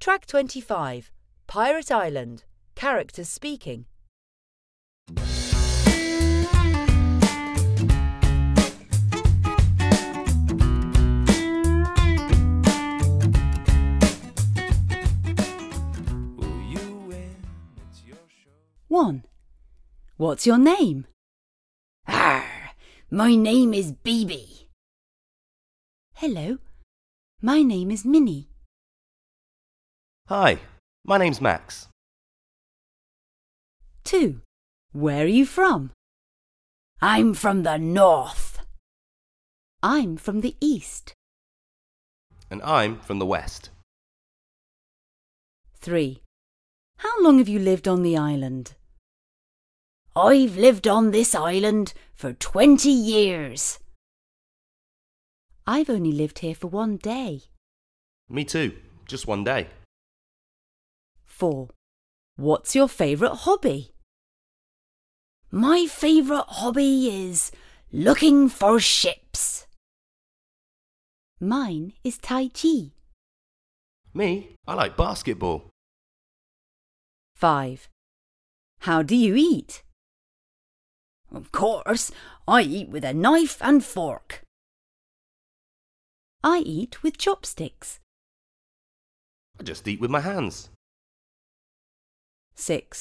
Track 25 Pirate Island. Characters speaking. Will you win? It's your show. 1. What's your name? Arr, my name is BB. Hello. My name is Minnie. Hi, my name's Max. 2. Where are you from? I'm from the north. I'm from the east. And I'm from the West. 3. How long have you lived on the island? I've lived on this island for 20 years. I've only lived here for one day. Me too, just one day. 4. What's your favourite hobby? My favourite hobby is looking for ships. Mine is Tai Chi. Me, I like basketball. 5. How do you eat? Of course, I eat with a knife and fork. I eat with chopsticks. I just eat with my hands. 6.